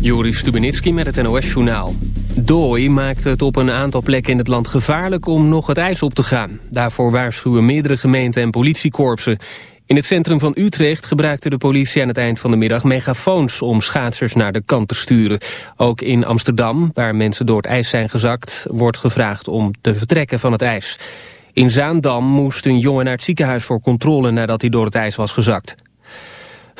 Joris Stubenitski met het NOS-journaal. Dooi maakt het op een aantal plekken in het land gevaarlijk om nog het ijs op te gaan. Daarvoor waarschuwen meerdere gemeenten en politiekorpsen. In het centrum van Utrecht gebruikte de politie aan het eind van de middag megafoons om schaatsers naar de kant te sturen. Ook in Amsterdam, waar mensen door het ijs zijn gezakt, wordt gevraagd om te vertrekken van het ijs. In Zaandam moest een jongen naar het ziekenhuis voor controle nadat hij door het ijs was gezakt.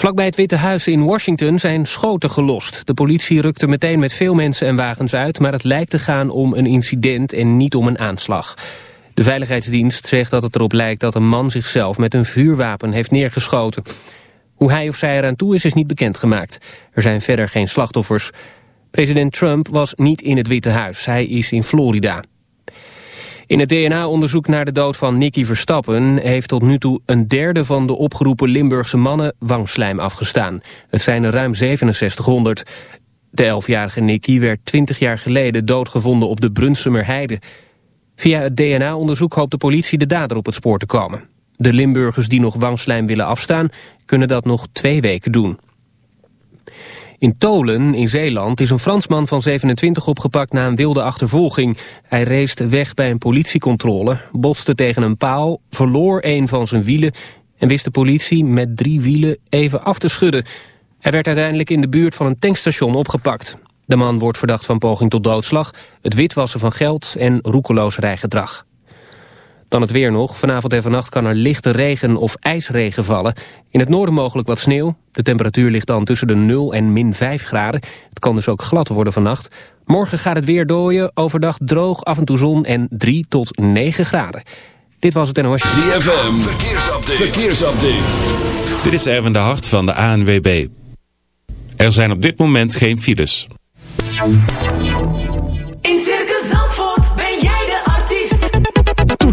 Vlakbij het Witte Huis in Washington zijn schoten gelost. De politie rukte meteen met veel mensen en wagens uit... maar het lijkt te gaan om een incident en niet om een aanslag. De Veiligheidsdienst zegt dat het erop lijkt dat een man zichzelf met een vuurwapen heeft neergeschoten. Hoe hij of zij eraan toe is, is niet bekendgemaakt. Er zijn verder geen slachtoffers. President Trump was niet in het Witte Huis. Hij is in Florida. In het DNA-onderzoek naar de dood van Nicky Verstappen... heeft tot nu toe een derde van de opgeroepen Limburgse mannen wangslijm afgestaan. Het zijn er ruim 6700. De 11-jarige Nicky werd 20 jaar geleden doodgevonden op de Brunsumer Heide. Via het DNA-onderzoek hoopt de politie de dader op het spoor te komen. De Limburgers die nog wangslijm willen afstaan... kunnen dat nog twee weken doen. In Tolen, in Zeeland, is een Fransman van 27 opgepakt na een wilde achtervolging. Hij reest weg bij een politiecontrole, botste tegen een paal, verloor een van zijn wielen... en wist de politie met drie wielen even af te schudden. Hij werd uiteindelijk in de buurt van een tankstation opgepakt. De man wordt verdacht van poging tot doodslag, het witwassen van geld en roekeloos rijgedrag. Dan het weer nog. Vanavond en vannacht kan er lichte regen of ijsregen vallen. In het noorden mogelijk wat sneeuw. De temperatuur ligt dan tussen de 0 en min 5 graden. Het kan dus ook glad worden vannacht. Morgen gaat het weer dooien. Overdag droog, af en toe zon en 3 tot 9 graden. Dit was het NOS. ZFM, verkeersupdate. verkeersupdate. Dit is Erwin de Hart van de ANWB. Er zijn op dit moment geen files.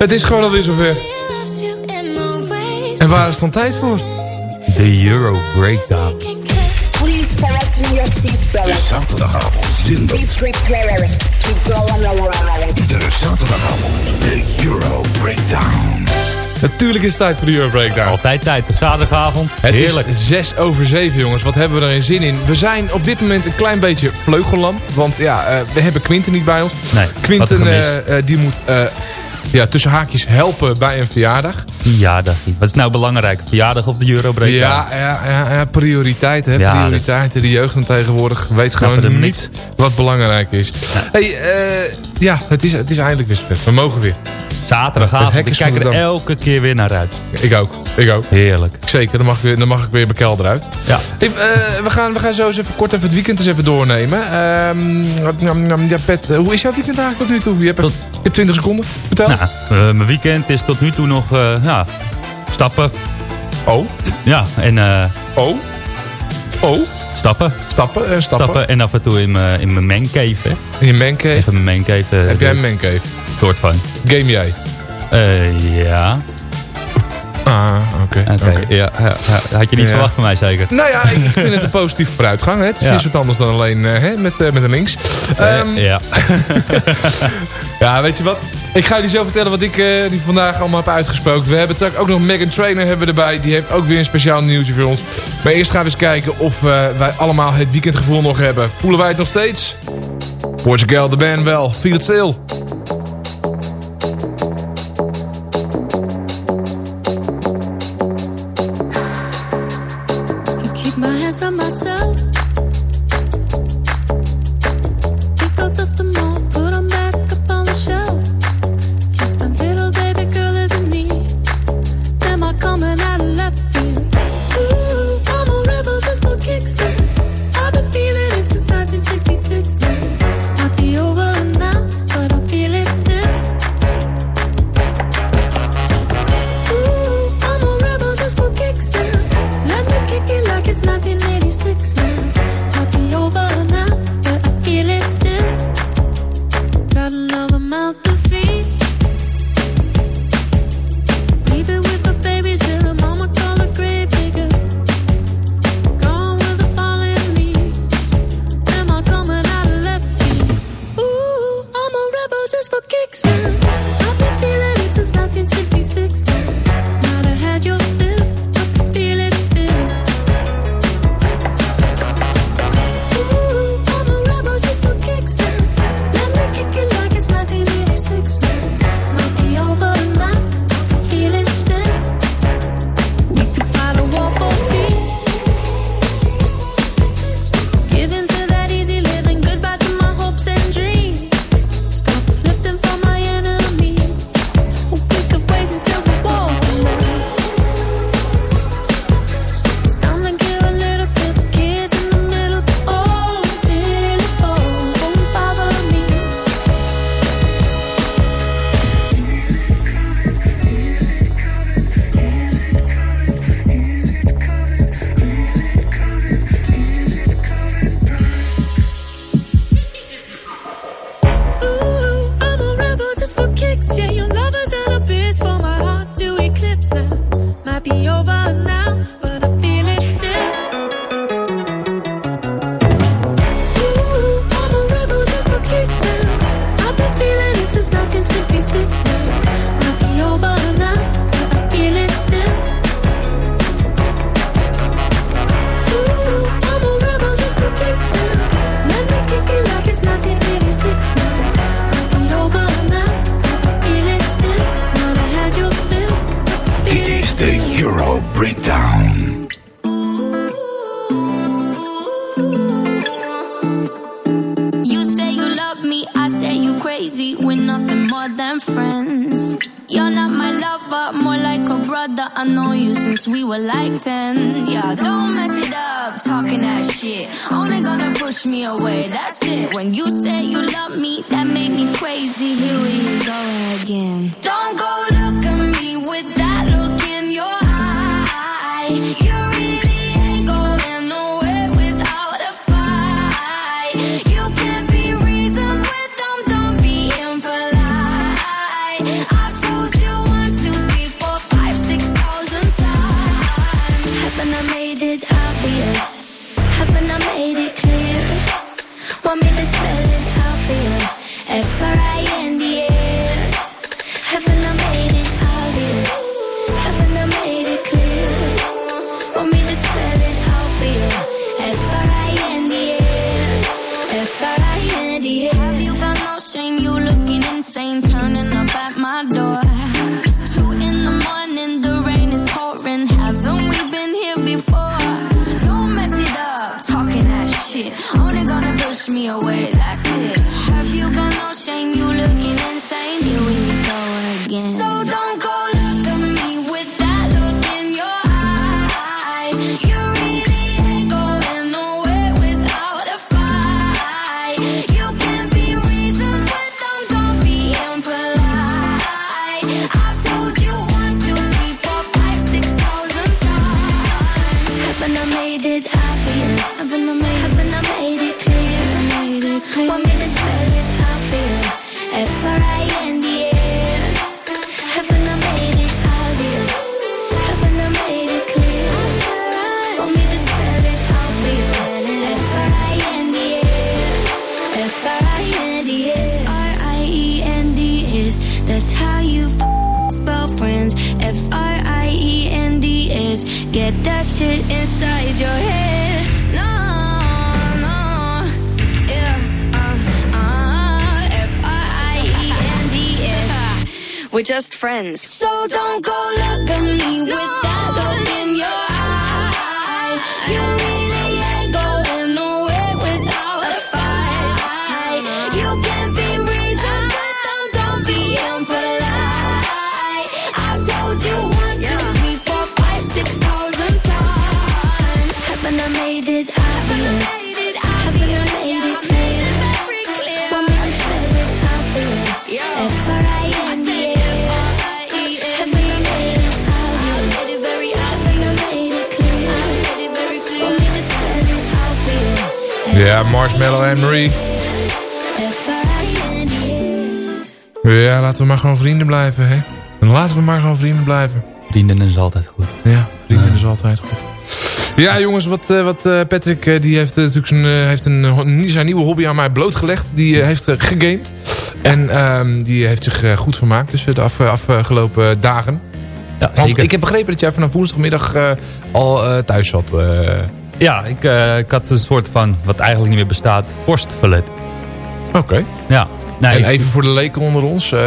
Het is gewoon alweer zover. En waar is het dan tijd voor? De Euro Breakdown. Please fasten your seatbelts. De zaterdagavond zin Be prepared to go on a De zaterdagavond. De Euro Breakdown. Natuurlijk is het tijd voor de Euro Breakdown. Altijd tijd op zaterdagavond. Het Heerlijk. is 6 over 7 jongens. Wat hebben we er in zin in? We zijn op dit moment een klein beetje vleugellam. Want ja, eh, we hebben Quinten niet bij ons. Nee, Quinten eh, eh, die moet eh, ja, tussen haakjes helpen bij een verjaardag. Verjaardag. Wat is nou belangrijk? Verjaardag of de Euro Breakdown? Ja, ja, ja, ja, prioriteiten. Hè? Ja, prioriteiten. De jeugd van tegenwoordig weet gewoon niet wat belangrijk is. Hey, eh, ja, het is, het is eindelijk weer zover. We mogen weer. Zaterdagavond. Ik kijk er elke keer weer naar uit. Ik ook. Ik ook. Heerlijk. Zeker, dan mag ik, weer, dan mag ik weer mijn kelder uit. Ja. Eh, we, gaan, we gaan zo eens even kort even het weekend eens even doornemen. Ehm, ja, Pet, eh, hoe is jouw weekend eigenlijk tot nu toe? Je hebt, Tot- je hebt 20 seconden. Vertel. Nou, eh, mijn weekend is tot nu toe nog ja, stappen. Oh, Ja, en oh, oh. stappen. Stappen en stappen. Stappen en af en toe in mijn in mijn mancave. Hè. In je mancave. Even mijn mancave. Heb jij een mancave? Soort van. Game jij? Eh, ja. Ah, oké. Ja, ja, ja. had je niet Ja. verwacht van mij zeker? Nou ja, ik vind het een positieve vooruitgang. Hè. Het Ja. is wat anders dan alleen eh, hè, met, eh, met een links. Ehm, Eh, ja. Ja, weet je wat? Ik ga jullie zo vertellen wat ik die vandaag allemaal heb uitgesproken. We hebben straks ook nog Megan Trainer hebben we erbij. Die heeft ook weer een speciaal nieuwtje voor ons. Maar eerst gaan we eens kijken of eh, wij allemaal het weekendgevoel nog hebben. Voelen wij het nog steeds? Portugal, de band wel. Feel it still. You Ja, Marshmallow en Marie. Ja, laten we maar gewoon vrienden blijven, hè. En laten we maar gewoon vrienden blijven. Vrienden is altijd goed. Ja, vrienden is altijd goed. Ja, jongens, wat, eh, wat eh, Patrick eh, die heeft natuurlijk zijn, heeft een, zijn nieuwe hobby aan mij blootgelegd. Die heeft gegamed. En ehm, die heeft zich goed vermaakt dus de af, afgelopen dagen. Ja, Want ik heb begrepen dat jij vanaf woensdagmiddag al thuis zat. Ja, ik, eh, ik had een soort van, wat eigenlijk niet meer bestaat, vorstverlet. Oké. Ja. En ik- even voor de leken onder ons. eh,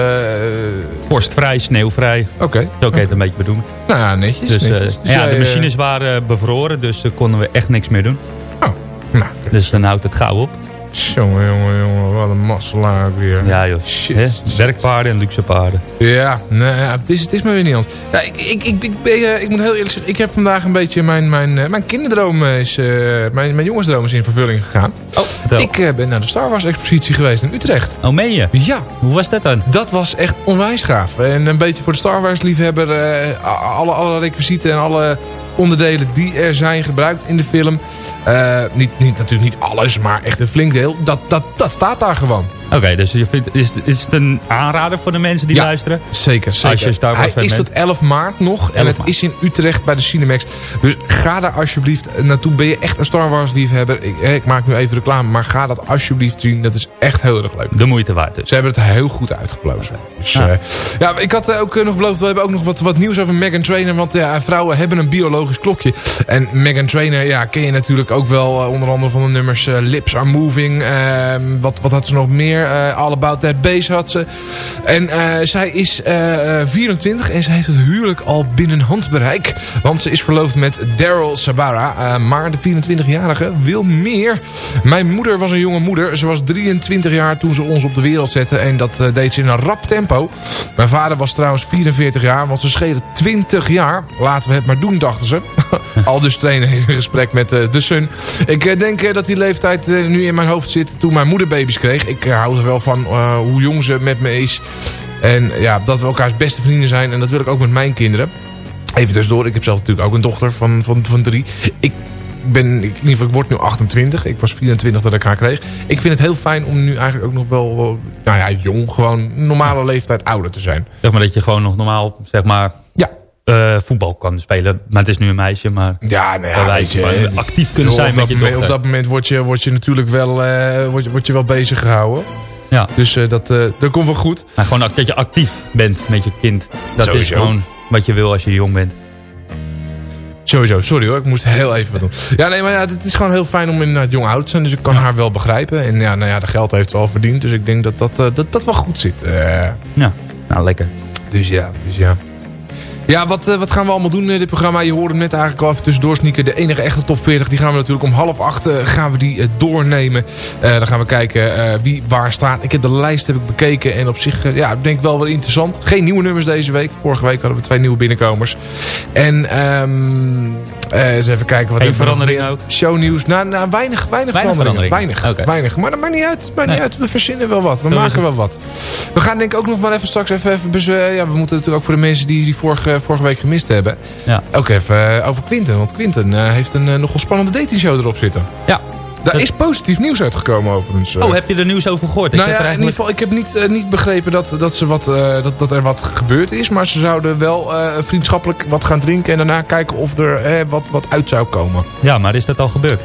vorstvrij, sneeuwvrij. Oké. Zo kan je het een beetje bedoelen. Nou ja, netjes. Dus, eh, netjes. Dus ja, jij, de machines waren bevroren, dus konden we echt niks meer doen. Oh, nou. Dus dan houdt het gauw op. Jongen, jongen, jongen. Wat een masselaar weer. Ja joh, Shit. Werkpaarden en luxe paarden. Ja, nee, ja, het, is, het is maar weer niet anders. Ja, ik, ik, ik, ik, ben, eh, ik moet heel eerlijk zeggen, ik heb vandaag een beetje mijn, mijn, eh, mijn kinderdroom is, eh, mijn, mijn jongensdroom is in vervulling gegaan. Oh, vertel. Ik ben naar de Star Wars expositie geweest in Utrecht. Oh, meen je? Ja, Hoe was dat dan? dat was echt onwijs gaaf. En een beetje voor de Star Wars liefhebber, alle, alle requisieten en alle onderdelen die er zijn gebruikt in de film. Eh, niet, niet, natuurlijk niet alles, maar echt een flink deel. Dat, dat, dat staat daar gewoon. Oké, dus je vindt, is, is het een aanrader voor de mensen die Ja. luisteren? Zeker, zeker. Als je Star Wars Hij is bent. tot 11 maart nog. en 11 het maart. is in Utrecht bij de Cinemax. Dus ga daar alsjeblieft naartoe. Ben je echt een Star Wars liefhebber? Ik, eh, ik maak nu even reclame. Maar ga dat alsjeblieft zien. Dat is echt heel erg leuk. De moeite waard dus. Ze hebben het heel goed uitgeplozen. Dus, Ja. ja. ja, ik had eh, ook eh, nog beloofd, we hebben ook nog wat, wat nieuws over Megan Trainer. Want ja, vrouwen hebben een biologisch klokje. En Megan Trainer, ja, ken je natuurlijk ook wel eh, onder andere van de nummers eh, Lips Are Moving. ehm, wat, wat had ze nog meer? Eh, All About That Bass had ze. En eh, zij is eh, eh, 24 en ze heeft het huwelijk al binnen handbereik. Want ze is verloofd met Daryl Sabara. Maar de 24-jarige wil meer. Mijn moeder was een jonge moeder. Ze was 23 jaar toen ze ons op de wereld zette. En dat deed ze in een rap tempo. Mijn vader was trouwens 44 jaar. Want ze schelen 20 jaar. Laten we het maar doen, dachten ze. Al dus trainen in een gesprek met de Sun. Ik denk dat die leeftijd nu in mijn hoofd zit toen mijn moeder baby's kreeg. Ik hou wel van eh, hoe jong ze met me is. En ja, dat we elkaars beste vrienden zijn. En dat wil ik ook met mijn kinderen. Even dus door. Ik heb zelf natuurlijk ook een dochter van, van, van drie. Ik ben, ik, in ieder geval, ik word nu 28. Ik was 24 dat ik haar kreeg. Ik vind het heel fijn om nu eigenlijk ook nog wel, wel, nou ja, jong, gewoon normale leeftijd ouder te zijn. Zeg maar dat je gewoon nog normaal, zeg maar, Ja. Eh, voetbal kan spelen. Maar het is nu een meisje, maar Ja, nou ja, wijze weet je, van actief kunnen zijn met je dochter. Op dat moment word je, word je natuurlijk wel, eh, word je, word je wel bezig gehouden. Ja, Dus eh, dat, eh, dat komt wel goed. maar gewoon dat je actief bent met je kind. Dat Sowieso. is gewoon wat je wil als je jong bent. Sowieso, sorry hoor, ik moest heel even wat doen. Ja, nee, maar ja, het is gewoon heel fijn om inderdaad jong oud te zijn. Dus ik kan haar wel begrijpen. En ja, nou ja, de geld heeft ze wel verdiend. Dus ik denk dat dat, eh, dat, dat wel goed zit. Eh, Ja, nou lekker. dus ja, dus ja. Ja, wat, eh, wat gaan we allemaal doen in dit programma? Je hoorde hem net eigenlijk al even tussendoor sneaken. De enige echte top 40, die gaan we natuurlijk om half acht eh, gaan we die eh, doornemen. Dan gaan we kijken wie waar staat. Ik heb de lijst heb ik bekeken en op zich, ja, ik denk wel wel interessant. Geen nieuwe nummers deze week. Vorige week hadden we twee nieuwe binnenkomers. En ehm eh, eens even kijken wat Geen nog verandering ook? Shownieuws. Nou, nou, weinig, weinig, veranderingen. verandering? Weinig, weinig. Maar dat maakt niet uit. Maakt Nee. niet uit. We verzinnen wel wat. We maken wel wat. We gaan denk ik ook nog maar even straks even... even eh, ja, we moeten natuurlijk ook voor de mensen die die vorige, vorige week gemist hebben. Ja. Ook even eh, over Quinten. Want Quinten heeft een nogal spannende datingshow erop zitten. Ja. Daar Dat- is positief nieuws uitgekomen overigens. eh. Oh, heb je er nieuws over gehoord? Ik nou heb ja, in ieder geval, ik heb niet, eh, niet begrepen dat, dat, ze wat, eh, dat, dat er wat gebeurd is. Maar ze zouden wel vriendschappelijk wat gaan drinken. En daarna kijken of er wat, wat uit zou komen. Ja, maar is dat al gebeurd?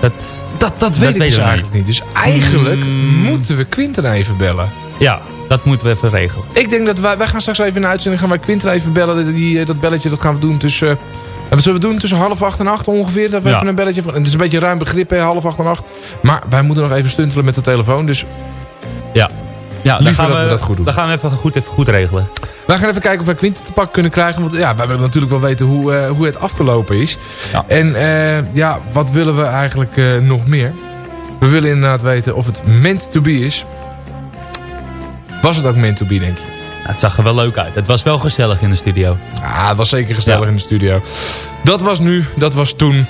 Dat... Dat, dat weet ik weten dus we eigenlijk niet. Dus eigenlijk Mm. moeten we Quinten even bellen. Ja, dat moeten we even regelen. Ik denk dat wij, wij gaan straks even in de uitzending gaan wij Quinten even bellen. Die, dat belletje dat gaan we doen tussen... en wat zullen we doen? Tussen half acht en acht ongeveer. Dat we Ja. even een belletje van. Het is een beetje ruim begrip, hè, half acht en acht. Maar wij moeten nog even stuntelen met de telefoon. Dus Ja. Ja, dan Liever gaan dat we dat goed doen. Dan gaan we even goed, even goed regelen. wij gaan even kijken of wij Quinten te pakken kunnen krijgen. Want ja, wij willen natuurlijk wel weten hoe, eh, hoe het afgelopen is. Ja. En eh, ja, wat willen we eigenlijk eh, nog meer? We willen inderdaad weten of het meant to be is. Was het ook meant to be, denk je? Nou, het zag er wel leuk uit. Het was wel gezellig in de studio. Ja, het was zeker gezellig Ja. in de studio. Dat was nu, dat was toen.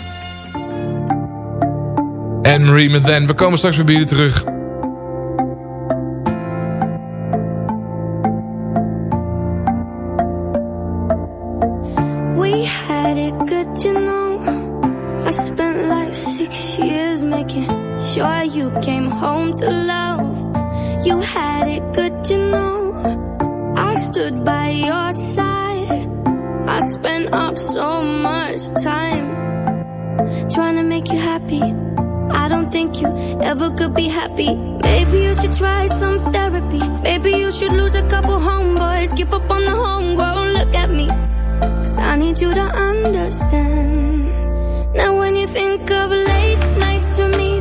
En Marie met. We komen straks weer bij jullie terug. We had it good, you know. I spent like six years making sure you came home to love. You had it good, up so much time trying to make you happy. I don't think you ever could be happy. Maybe you should try some therapy. Maybe you should lose a couple homeboys. Give up on the homegrown. Look at me. Cause I need you to understand. Now, when you think of late nights with me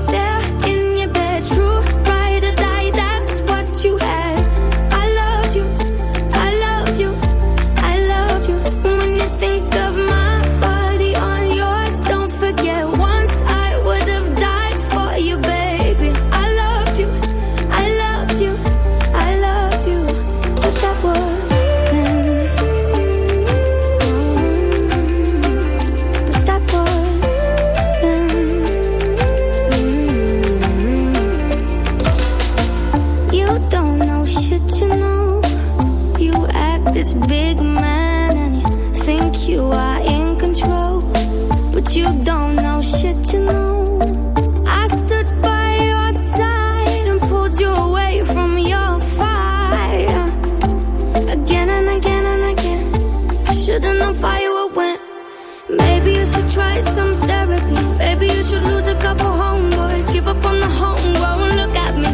Maybe you should lose a couple homeboys. Give up on the homegrown. Look at me.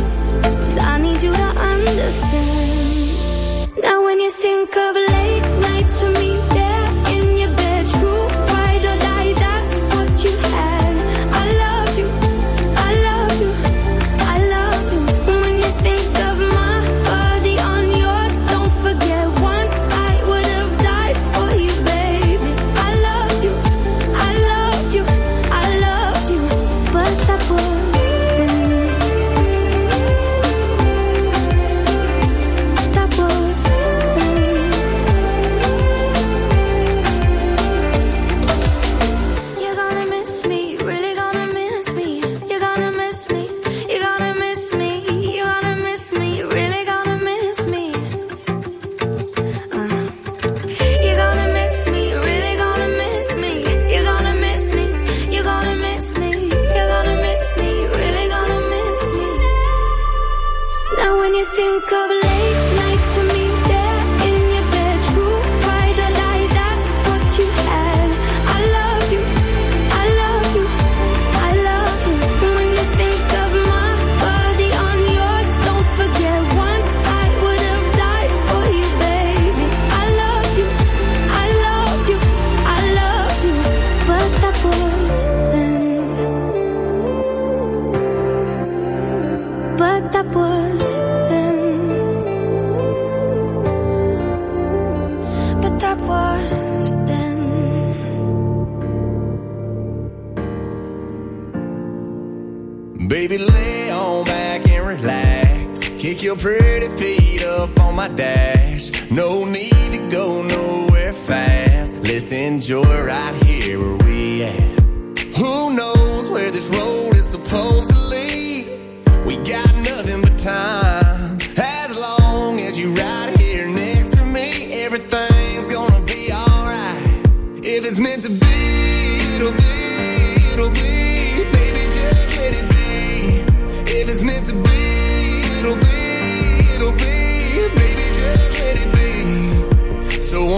Cause I need you to understand.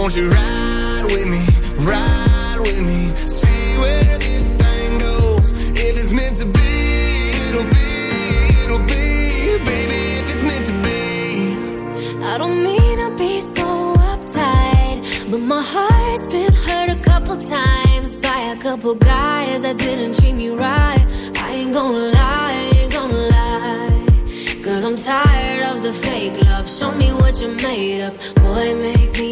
Won't you ride with me, ride with me, see where this thing goes. If it's meant to be, it'll be, it'll be. Baby, if it's meant to be. I don't mean to be so uptight, but my heart's been hurt a couple times by a couple guys that didn't treat me right. I ain't gonna lie, ain't gonna lie. Cause I'm tired of the fake love. Show me what you're made of. Boy, make me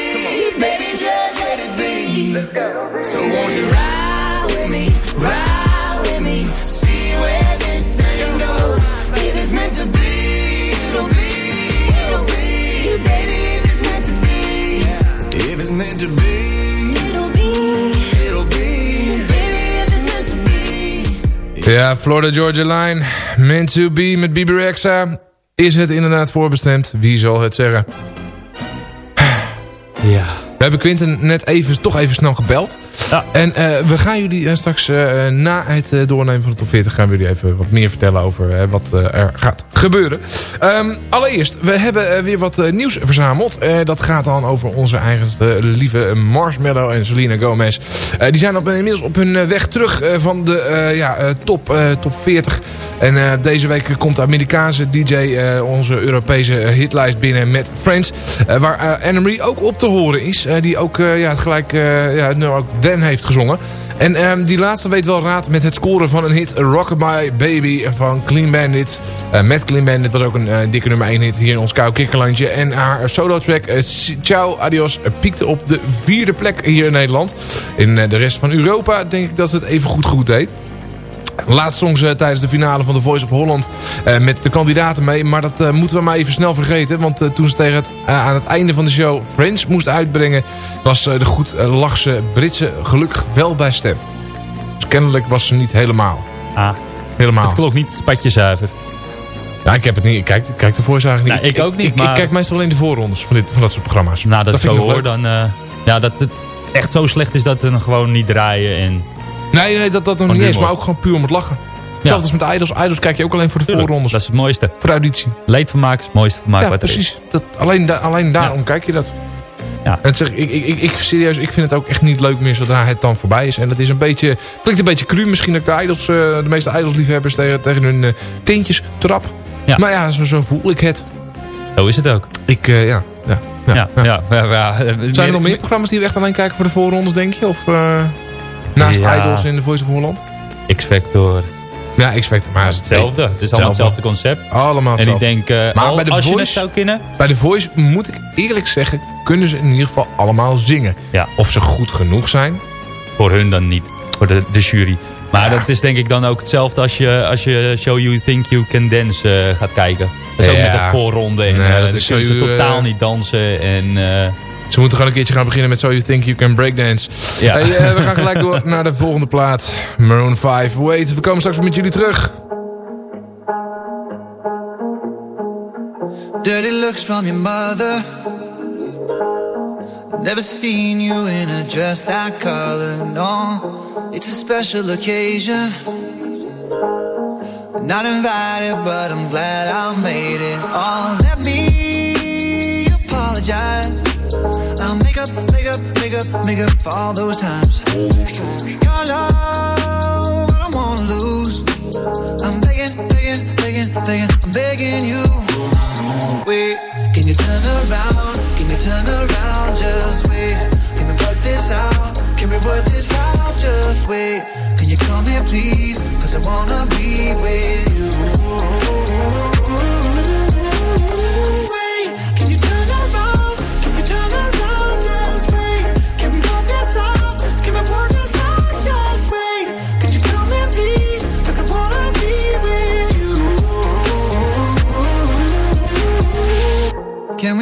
Let's go. So won't you ride with me, ride with me, see where this thing goes. If it's meant to be, it'll be, it'll be. Baby, if it's meant to be, if it's meant to be, It'll be, it'll be. Baby, if it's meant to be. Ja, Florida Georgia Line, meant to be met Rexa. Is het inderdaad voorbestemd? Wie zal het zeggen? Ja. We hebben Quinten net even, toch even snel gebeld. Ja. En eh, we gaan jullie eh, straks eh, na het doornemen van de top 40... gaan we jullie even wat meer vertellen over wat er gaat gebeuren. Ehm, allereerst, we hebben weer wat nieuws verzameld. Dat gaat dan over onze eigenste lieve Marshmallow en Selena Gomez. Die zijn op, inmiddels op hun weg terug van de ja, top, top 40. En eh, deze week komt de Amerikaanse DJ eh, onze Europese hitlijst binnen met Friends. eh, waar eh, Anne-Marie ook op te horen is. die ook ja, het gelijk ja, ook Dan heeft gezongen. En ehm, die laatste weet wel raad met het scoren van een hit Rockabye Baby van Clean Bandit. Met Clean Bandit was ook een dikke nummer 1 hit hier in ons kou kikkerlandje. En haar solo track Ciao Adios piekte op de vierde plek hier in Nederland. In de rest van Europa denk ik dat ze het even goed goed deed. Laatst zong ze tijdens de finale van The Voice of Holland eh, met de kandidaten mee. Maar dat eh, moeten we maar even snel vergeten. Want eh, toen ze tegen het, eh, aan het einde van de show Friends moest uitbrengen... was eh, de goed eh, lachse Britse gelukkig wel bij stem. Dus kennelijk was ze niet helemaal. Ah, Helemaal. het klopt niet spatje zuiver. Ja, ik heb het niet. Ik kijk, ik kijk de Voice eigenlijk niet. Nee, ik ook niet, Ik, maar- ik kijk meestal alleen de voorrondes van, dit, van dat soort programma's. Nou, dat, vind zo hoor, dan... eh, ja, dat het echt zo slecht is dat we gewoon niet draaien. En, Nee, nee, dat, dat nog Van niet eens. Maar ook gewoon puur om het lachen. Hetzelfde als met Idols. Idols kijk je ook alleen voor de Tuurlijk, voorrondes. dat is het mooiste. Voor de auditie. Leedvermaak is het mooiste vermaak Ja, wat er is. precies. Dat, alleen, da alleen daarom kijk je dat. Ja. En zeg, ik, ik, ik, ik, serieus, ik vind het ook echt niet leuk meer zodra het dan voorbij is. En dat is een beetje, klinkt een beetje cru misschien dat ik de, idols, eh, de meeste idols-liefhebbers tegen, tegen hun eh, tintjes trap. Ja. Maar ja, zo, zo voel ik het. Zo is het ook. Ik, eh, ja, ja, ja, Ja, ja. Zijn er nog meer programma's die we echt alleen kijken voor de voorrondes, denk je? Of naast Ja. Idols in The Voice of Holland? X-Factor. Ja, X-Factor. Maar het is Hetzelfde. Het is allemaal hetzelfde concept. Allemaal En ik hetzelfde. denk, eh, Maar al- bij de als je het Voice- zou kunnen... Bij The Voice moet ik eerlijk zeggen, kunnen ze in ieder geval allemaal zingen. Ja. Of ze goed genoeg zijn. Voor hun dan niet. Voor de, de jury. Maar Ja. dat is denk ik dan ook hetzelfde als je, als je Show You Think You Can Dance eh, gaat kijken. Dat is ook Ja. met dat voorronde. En Nee, eh, dat dan is kunnen ze totaal niet dansen. En Ze moeten gewoon een keertje gaan beginnen met So You Think You Can Breakdance. Ja. Hey, eh, we gaan gelijk door naar de volgende plaat. Maroon 5. Wait, we komen straks weer met jullie terug. Dirty looks from your mother. Never seen you in a dress that color, no. It's a special occasion. Not invited, but I'm glad I made it. Oh, let make up, for all those times. Your love, I don't wanna lose. I'm begging, begging, begging, begging, I'm begging you. Wait, can you turn around? Can you turn around? Just wait. Can we work this out? Can we work this out? Just wait. Can you come here, please? Cause I wanna be with you.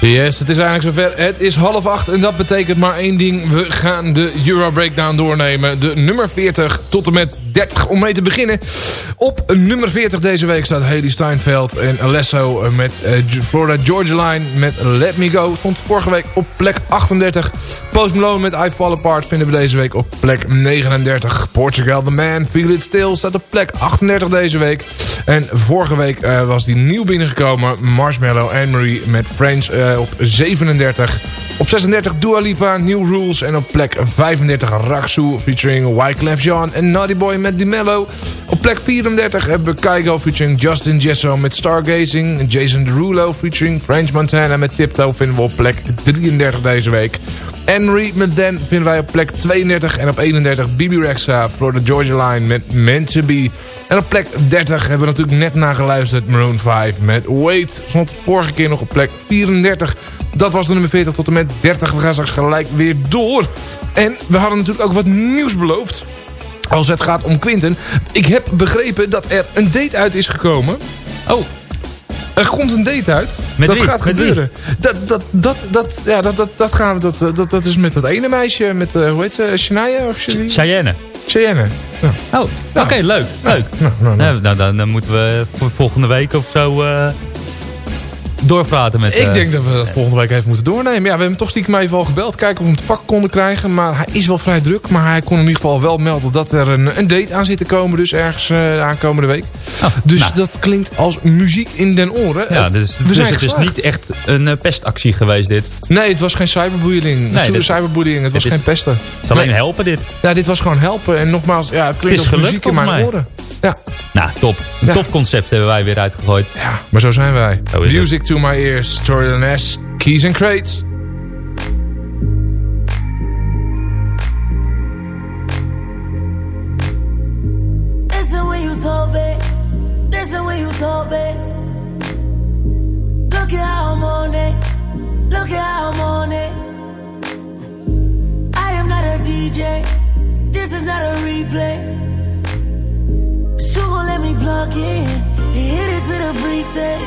Yes, het is eigenlijk zover. Het is half acht en dat betekent maar één ding. We gaan de Euro Breakdown doornemen. De nummer 40 tot en met 30 om mee te beginnen. Op nummer 40 deze week staat Haley Steinfeld en Alesso met eh, Florida Georgia Line met Let Me Go. Stond vorige week op plek 38. Post Malone met I Fall Apart vinden we deze week op plek 39. Portugal The Man, Feel It Still staat op plek 38 deze week. En vorige week eh, was die nieuw binnengekomen. Marshmallow Anne-Marie met Friends eh, op 37. Op 36 Dua Lipa, New Rules. En op plek 35 Raksu featuring Wyclef Jean en Naughty Boy met DiMello. Op plek 34 hebben we Kygo featuring Justin Jesso met Stargazing. Jason Derulo featuring French Montana met Tiptoe vinden we op plek 33 deze week. Henry met Dan vinden wij op plek 32. En op 31 Bibi Rexa de Georgia Line met Meant to Be. En op plek 30 hebben we natuurlijk net nageluisterd Maroon 5 met Wait. Stond vorige keer nog op plek 34. Dat was de nummer 40 tot en met 30. We gaan straks gelijk weer door. En we hadden natuurlijk ook wat nieuws beloofd. Als het gaat om Quinten. Ik heb begrepen dat er een date uit is gekomen. Oh. Er komt een date uit. Met dat wie? gaat Met wie? gebeuren. Dat, dat, dat, dat, ja, dat, dat, dat, gaan we, dat, dat, dat is met dat ene meisje. Met, eh, hoe heet ze? Shania? Of Shania? Cheyenne. Cheyenne. Ja. Oh, oké, leuk. leuk. Nou, nou, dan, dan moeten we volgende week of zo eh, doorpraten met... Ik eh, denk dat we dat volgende week even moeten doornemen. Ja, we hebben hem toch stiekem even al gebeld. Kijken of we hem te pakken konden krijgen. Maar hij is wel vrij druk. Maar hij kon in ieder geval wel melden dat er een, een date aan zit te komen. Dus ergens eh aankomende week. dus nou. dat klinkt als muziek in den oren. Ja, Eh, dus, we dus zijn het is niet echt een eh, pestactie geweest dit. Nee, het was geen cyberbullying. Nee, dit- cyberbullying. Het was het is- geen pesten. Het is alleen helpen dit. Ja, dit was gewoon helpen. En nogmaals, ja, het klinkt Het als gelukt, muziek in mijn mij. oren. Ja. Nou, top. Een Ja. topconcept hebben wij weer uitgegooid. Ja, maar zo zijn wij. Zo is het. Music to my ears, Jordan S. Keys and Crates. This is not a replay. Plug in hit it to the preset.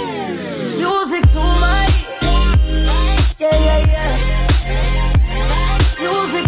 Music to my yeah yeah yeah. Music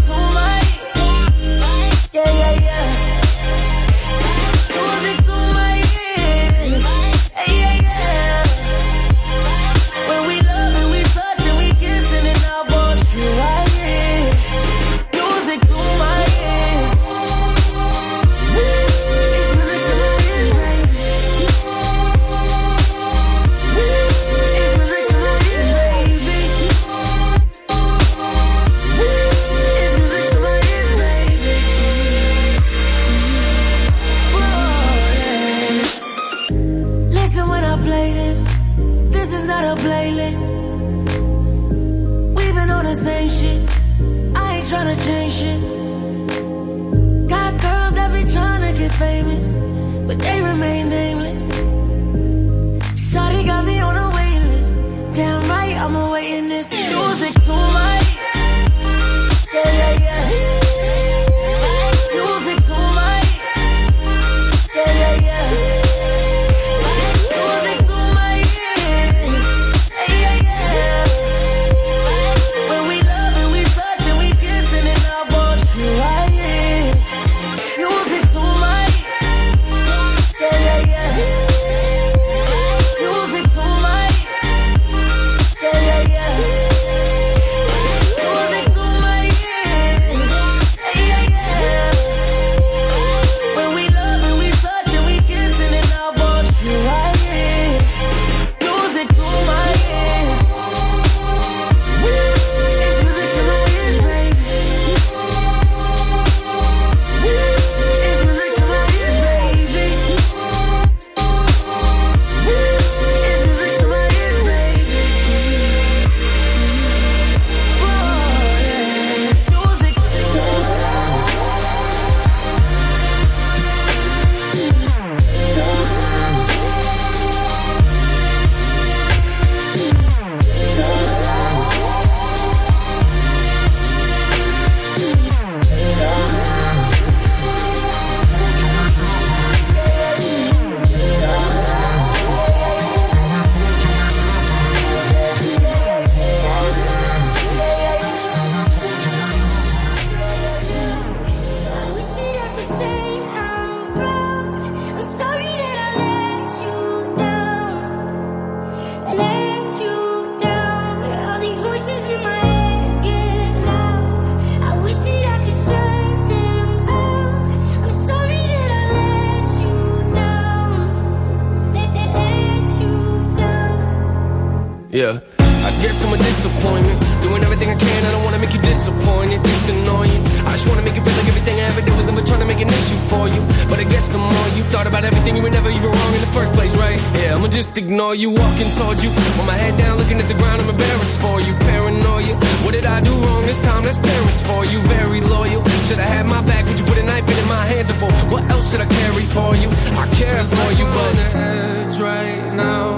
for you. But I guess the more you thought about everything, you were never even wrong in the first place, right? Yeah, I'ma just ignore you, walking towards you. With my head down, looking at the ground, I'm embarrassed for you. Paranoia. What did I do wrong this time? That's parents for you. Very loyal. Should I have my back, would you put a knife in my hands for? What else should I carry for you? I care for you, but the edge right now.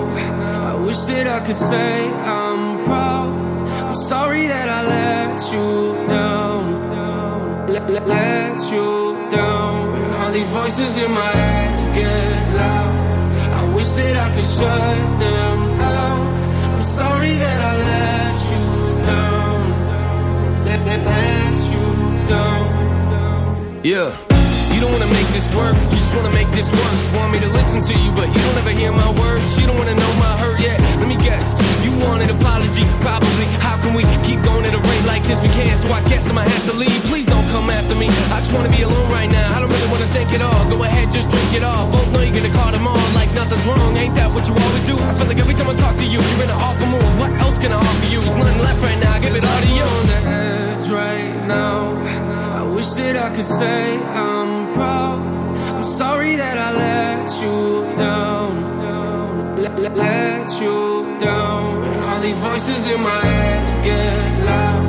I wish that I could say I'm proud. I'm sorry that I let you down. Let, let, let you down. All these voices in my head get loud. I wish that I could shut them out. I'm sorry that I let you down. Let, let, let you down. Yeah. You don't wanna make this work, you just wanna make this worse. Want me to listen to you, but you don't ever hear my words. You don't wanna know my hurt yet. Let me guess, want an apology, probably. How can we keep going at a rate like this? We can't, so I guess I might have to leave. Please don't come after me. I just wanna be alone right now. I don't really wanna think at all. Go ahead, just drink it all. Both know you're gonna call them all like nothing's wrong. Ain't that what you always do? I feel like every time I talk to you, you're in an awful mood. What else can I offer you? There's nothing left right now. Give it all to you. On the edge right now. I wish that I could say I'm proud. I'm sorry that I let you down. Let you down. All these voices in my head get loud.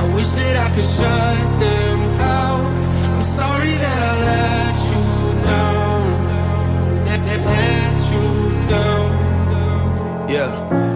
I wish that I could shut them out. I'm sorry that I let you down. Let, let, let you down. Yeah.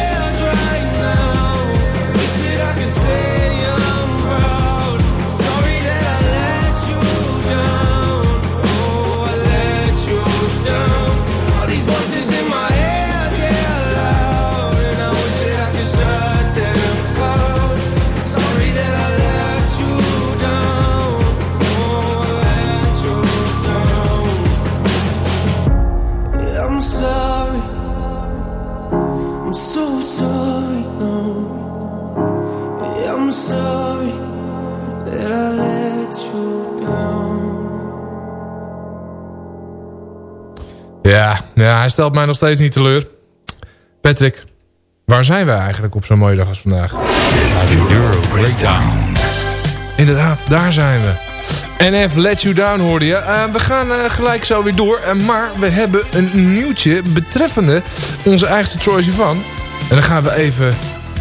Ja, hij stelt mij nog steeds niet teleur. Patrick, waar zijn wij eigenlijk op zo'n mooie dag als vandaag? Euro Breakdown. Inderdaad, daar zijn we. NF Let You Down hoorde je. Eh, we gaan eh, gelijk zo weer door. Eh, maar we hebben een nieuwtje betreffende onze eigen Troy Sivan. En dan gaan we even,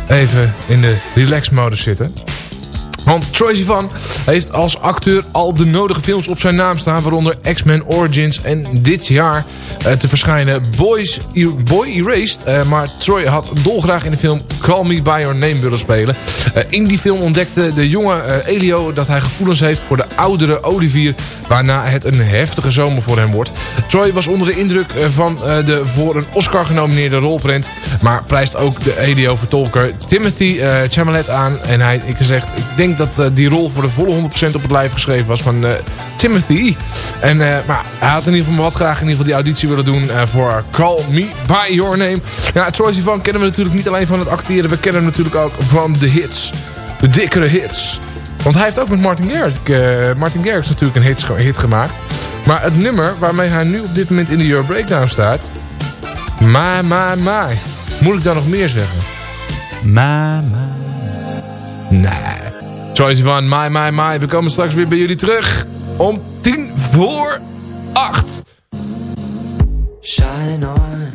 even in de relax modus zitten. Want Troy Sivan heeft als acteur al de nodige films op zijn naam staan... waaronder X-Men Origins en dit jaar eh, te verschijnen Boys, Boy Erased. Eh, maar Troy had dolgraag in de film Call Me By Your Name willen spelen. Eh, in die film ontdekte de jonge Elio dat hij gevoelens heeft voor de oudere Olivier... waarna het een heftige zomer voor hem wordt. Troy was onder de indruk van de voor een Oscar genomineerde rolprent... maar prijst ook de Elio-vertolker Timothy Chalamet aan. En hij ik zegt, ik denk dat eh, die rol voor de volle 100% op het lijf geschreven was van eh, Timothy. En, eh, maar hij had in ieder geval wat graag in ieder geval die auditie willen doen voor Call Me By Your Name. Ja, Troy Sivan kennen we natuurlijk niet alleen van het acteren, we kennen hem natuurlijk ook van de hits. De dikkere hits. Want hij heeft ook met Martin Garrix, eh, Martin Garrix natuurlijk een hit, hit gemaakt. Maar het nummer waarmee hij nu op dit moment in de Euro Breakdown staat... My, my, my. Moet ik daar nog meer zeggen? Ma, ma. Nee. Choice van My, My, My. We komen straks weer bij jullie terug. Om tien voor acht. Shine on,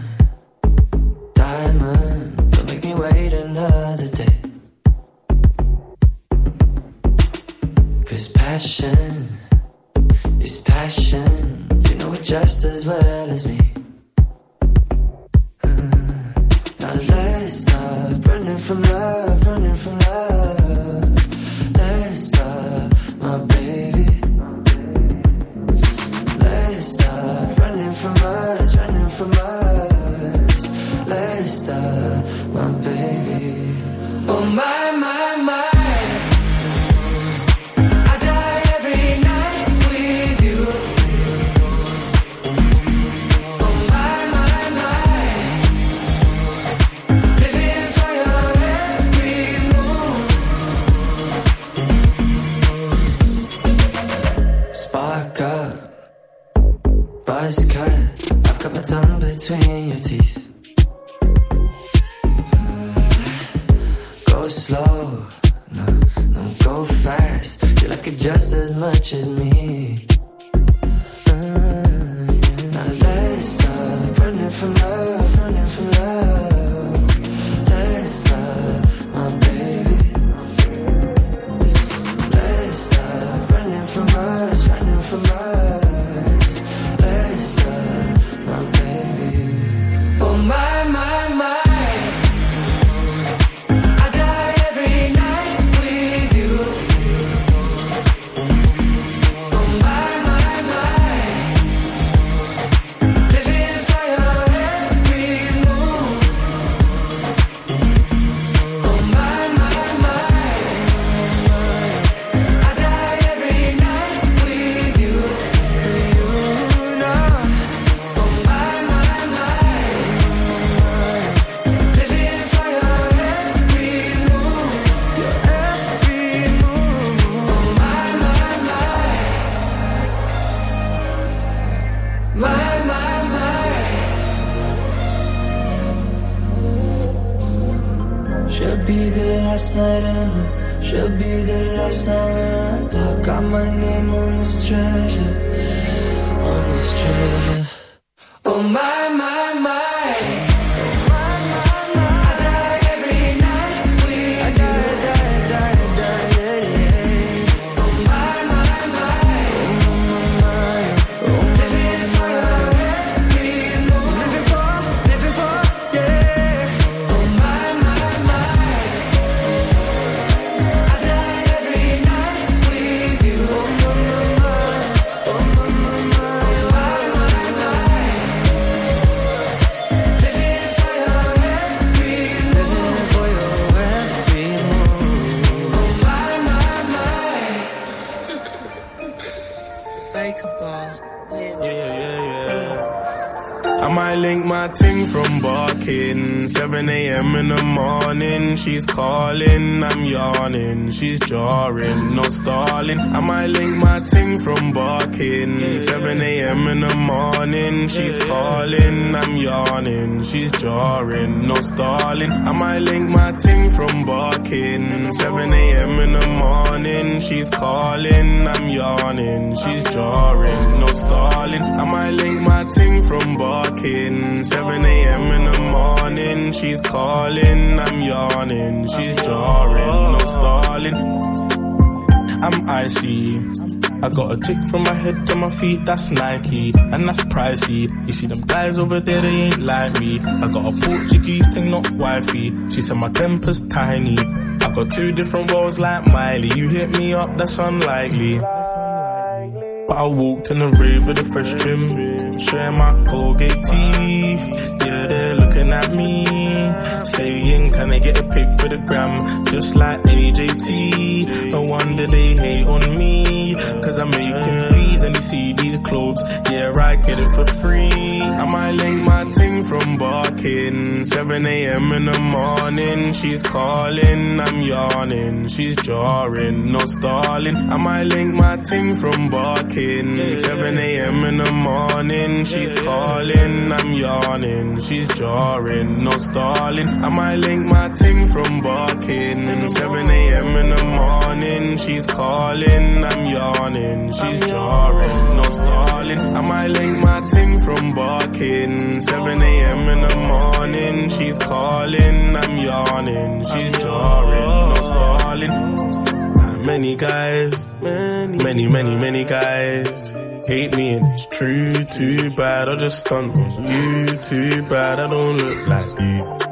diamond. Don't make me wait another day. Cause passion is passion. You know it just as well as me. Uh, now let's stop running from love, running from love. compromise Go slow, no, no, go fast. You like it just as much as me. I might link my ting from barking. 7 a.m. in the morning, she's calling. I'm yawning, she's jarring, no stalling. I might link my ting from barking. 7 a.m. in the morning, she's calling. I'm yawning, she's jarring, no stalling. I might link my ting from barking. 7 a.m. in the morning, she's calling. I'm yawning, she's jarring, no stalling. I might link my ting from barking. 7 a.m. in the morning, she's calling. I'm yawning, she's jarring, no stalling. I'm icy. I got a tick from my head to my feet, that's Nike, and that's pricey. You see them guys over there, they ain't like me. I got a Portuguese thing, not wifey. She said my temper's tiny. I got two different roles like Miley. You hit me up, that's unlikely. But I walked in the rave with a fresh trim, sharing my Colgate teeth. Yeah, they're looking at me, saying, Can I get a pic for the gram? Just like AJT. No wonder they hate on me, cause I'm making and you see these clothes. Yeah, I get it for free. I might link my ting from barking. 7 a.m. in the morning, she's calling. I'm yawning, she's jarring, no stalling. I might link my ting from barking. 7 a.m. in the morning, she's calling. I'm yawning, she's jarring, no stalling. I might link my ting from barking. 7 a.m. in the morning, she's calling. I'm yawning, she's jarring, no stalling. I might link my ting from barking. 7 a.m. in the morning, she's calling. I'm yawning, she's jarring, no stalling. Many guys, many, many, many, many guys hate me, and it's true. Too bad, I just stunt on you. Too bad, I don't look like you.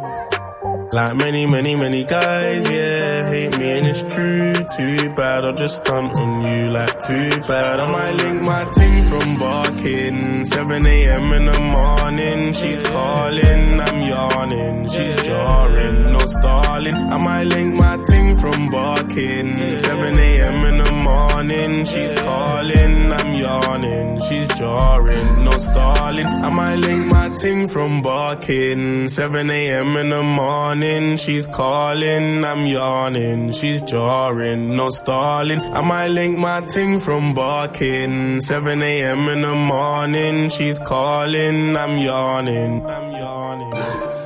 Like many, many, many guys, yeah, hate me and it's true. Too bad, I'll just stunt on you like too bad. I might link my ting from barking. 7 a.m. in the morning, she's calling, I'm yawning, she's jarring, no stalling. I might link my ting from barking. 7 a.m. in the morning, she's calling, I'm yawning, she's jarring, no stalling. I might link my ting from barking. 7 a.m. in the morning, she's calling, I'm yawning, she's jarring, no stalling. I might link my ting from barking. 7 a.m. in the morning, she's calling, I'm yawning, I'm yawning.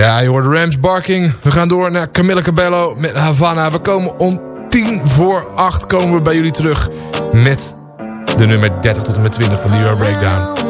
Ja, je hoort Rams Barking. We gaan door naar Camilla Cabello met Havana. We komen om tien voor acht komen we bij jullie terug met de nummer 30 tot en met 20 van de Euro Breakdown.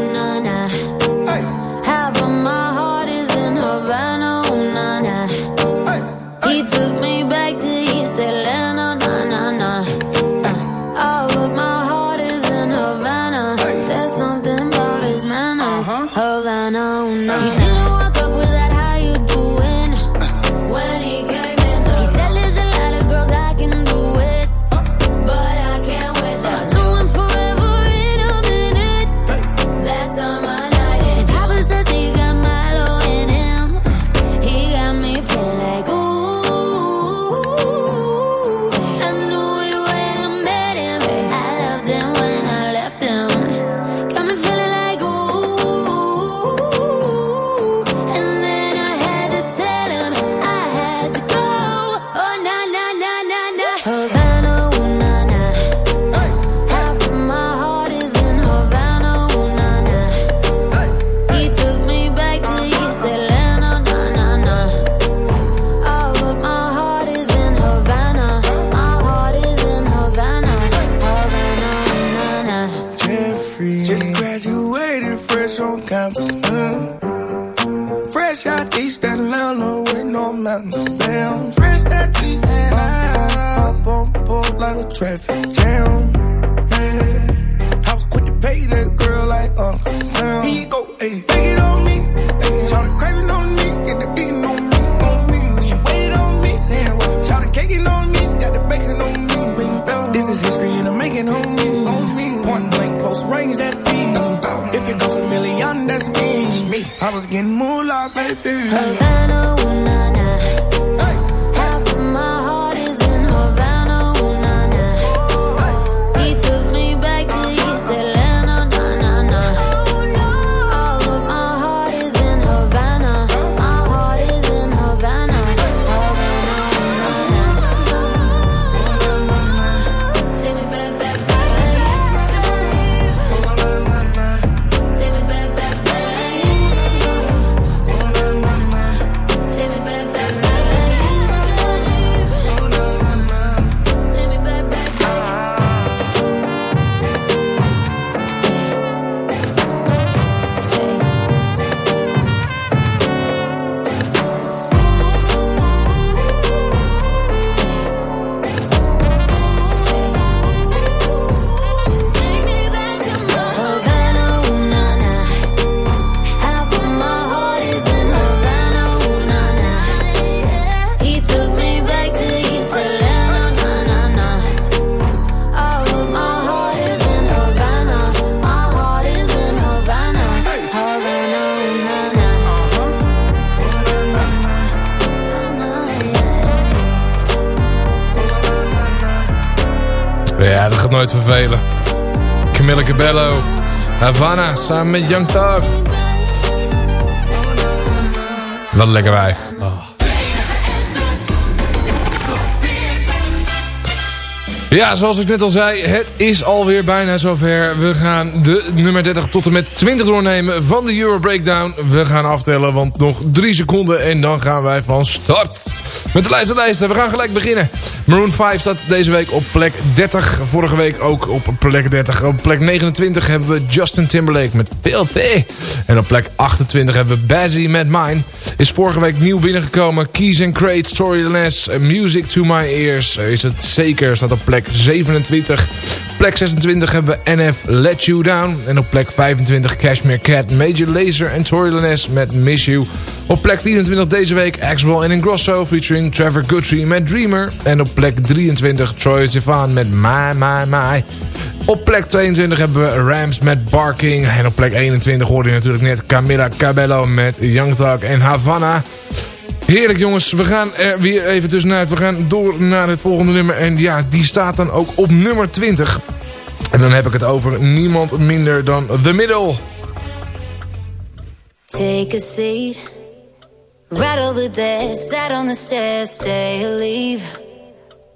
Vervelen. Camilla Cabello. Havana, samen met Young Thug. Wat een lekker wijf. Ja, zoals ik net al zei, het is alweer bijna zover. We gaan de nummer 30 tot en met 20 doornemen van de Euro Breakdown. We gaan aftellen, want nog drie seconden en dan gaan wij van start. Met de lijst lijsten. We gaan gelijk beginnen. Maroon 5 staat deze week op plek 30. Vorige week ook op plek 30. Op plek 29 hebben we Justin Timberlake met Filthy. En op plek 28 hebben we Bazzy met Mine. Is vorige week nieuw binnengekomen. Keys and Crate, Storyless, Music to My Ears. Is het zeker, staat op plek 27. Plek 26 hebben we NF Let You Down. En op plek 25 Cashmere Cat, Major Lazer en Tory met Miss You. Op plek 24 deze week Axwell en Ingrosso featuring Trevor Guthrie met Dreamer. En op plek 23 Troy Sivan met My My My. Op plek 22 hebben we Rams met Barking. En op plek 21 hoorde je natuurlijk net Camila Cabello met Young Thug en Havana. Heerlijk jongens, we gaan er weer even tussenuit. We gaan door naar het volgende nummer. En ja, die staat dan ook op nummer 20. En dan heb ik het over niemand minder dan The Middle. Take a seat. Right over there, sat on the stairs, stay leave.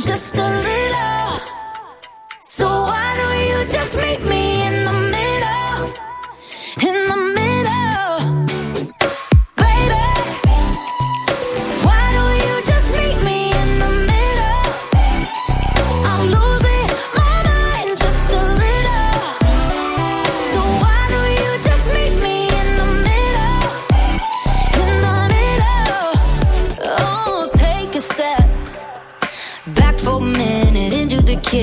just a little. So why don't you just meet me in the middle?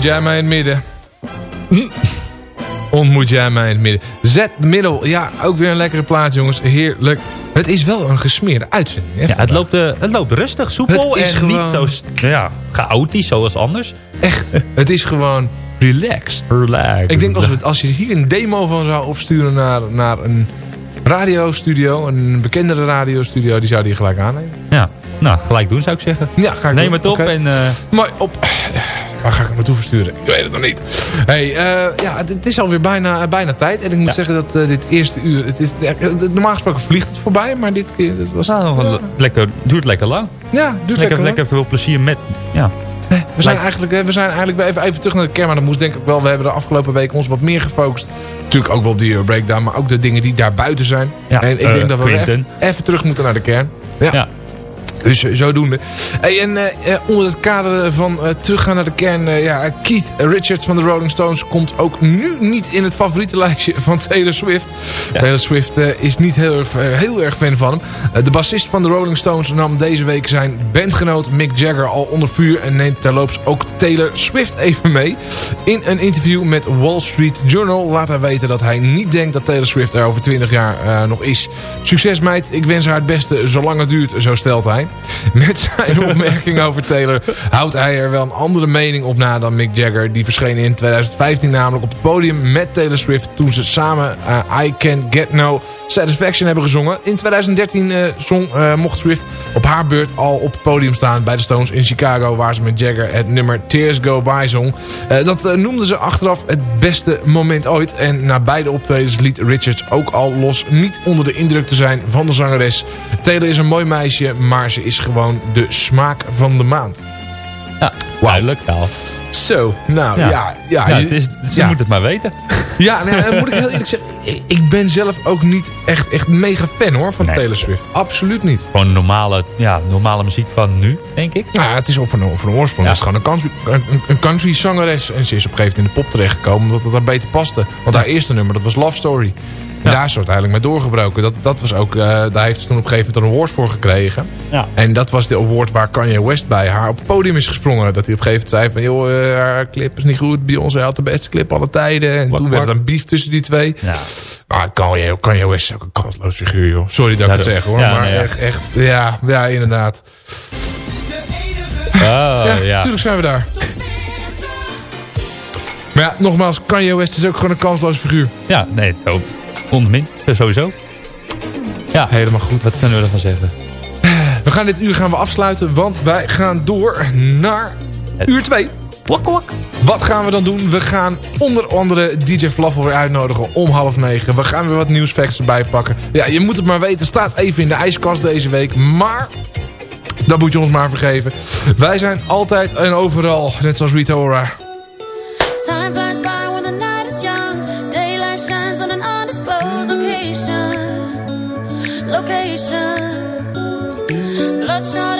Ontmoet jij mij in het midden? Ontmoet jij mij in het midden. Zet middel. Ja, ook weer een lekkere plaat, jongens. Heerlijk. Het is wel een gesmeerde uitzending. Hè, Ja, het loopt, eh, het loopt rustig, soepel Het is en gewoon- niet zo ja, chaotisch zoals anders. Echt, het is gewoon relax. Relax. Ik denk als, we, als je hier een demo van zou opsturen naar, naar een radiostudio, een bekendere radiostudio, die zou die gelijk aannemen. Ja, nou, gelijk doen zou ik zeggen. Ja, ga ik Neem doen. het op en... eh, Mooi, op. Waar ga ik hem naartoe versturen? Ik weet het nog niet. Hey, eh, ja, het, het is alweer bijna, bijna tijd. En ik moet Ja. zeggen dat eh, dit eerste uur... Het is, normaal gesproken vliegt het voorbij, maar dit keer het was... nou, lekker, duurt lekker lang. ja, duurt lekker. Lekker, lang. lekker veel plezier met... Ja. We zijn, eigenlijk, eh, we zijn eigenlijk weer even, even terug naar de kern. Maar dat moest denk ik wel. We hebben de afgelopen week ons wat meer gefocust. Natuurlijk ook wel op Euro Breakdown. Maar ook de dingen die daar buiten zijn. Ja, en ik eh, denk dat we even, even terug moeten naar de kern. Ja. Ja. Dus eh, zodoende. Hey, en eh, eh, onder het kader van eh, teruggaan naar de kern. ja, Keith Richards van de Rolling Stones komt ook nu niet in het favoriete lijstje van Taylor Swift. Taylor Swift is niet heel erg, heel erg fan van hem. De bassist van de Rolling Stones nam deze week zijn bandgenoot Mick Jagger al onder vuur. En neemt terloops ook Taylor Swift even mee. In een interview met Wall Street Journal laat hij weten dat hij niet denkt dat Taylor Swift er over 20 jaar nog is. Succes meid, ik wens haar het beste zolang het duurt, zo stelt hij. Met zijn opmerking over Taylor houdt hij er wel een andere mening op na dan Mick Jagger. Die verscheen in 2015 namelijk op het podium met Taylor Swift toen ze samen eh, I Can Get No Satisfaction hebben gezongen. In 2013 eh, eh, mocht Swift op haar beurt al op het podium staan bij de Stones in Chicago waar ze met Jagger het nummer Tears Go By zong. Dat noemden ze achteraf het beste moment ooit. En na beide optredens liet Richards ook al los niet onder de indruk te zijn van de zangeres. Taylor is een mooi meisje, maar ze is gewoon de smaak van de maand. Ja, duidelijk. Ja. Zo, nou ja. Ja, Ja, je- het is, ze ja. moet het maar weten. Ja, nou, moet ik heel eerlijk zeggen. ik- ben zelf ook niet echt, echt mega fan hoor van Nee. Taylor Swift. Absoluut niet. Gewoon normale, ja, normale muziek van nu, denk ik. Nou, ja, het is op van, van oorsprong. Ja. Het is gewoon een country, een, een country zangeres. En ze is op een gegeven moment in de pop terechtgekomen. Omdat het haar beter paste. Want haar eerste nummer, dat was Love Story. Daar is uiteindelijk mee doorgebroken. Dat, dat was ook, eh, daar heeft ze toen op een gegeven moment een award voor gekregen. Ja. En dat was de award waar Kanye West bij haar op het podium is gesprongen. Dat hij op een gegeven moment zei van... joh, eh, haar clip is niet goed. Beyoncé had de beste clip alle tijden. En toen werd er een beef tussen die twee. Ja. Maar Kanye, Kanye West is ook een kansloos figuur, joh. Sorry dat ik het dat- zeg, hoor. ja, maar nee, echt, echt, ja, ja, inderdaad. Oh, ja, ja. natuurlijk zijn we daar. Maar ja, nogmaals, Kanye West is ook gewoon een kansloos figuur. Ja, nee, zo. Ondermin, sowieso. Ja, Helemaal goed. wat kunnen we ervan zeggen? We gaan dit uur gaan we afsluiten, want wij gaan door naar uur 2. Wak, wak. Wat gaan we dan doen? We gaan onder andere DJ Fluffel weer uitnodigen om half negen. We gaan weer wat nieuwsfacts erbij pakken. Ja, je moet het maar weten. staat even in de ijskast deze week. Maar dat moet je ons maar vergeven. Wij zijn altijd en overal. Net zoals Rita Ora. Bloodshot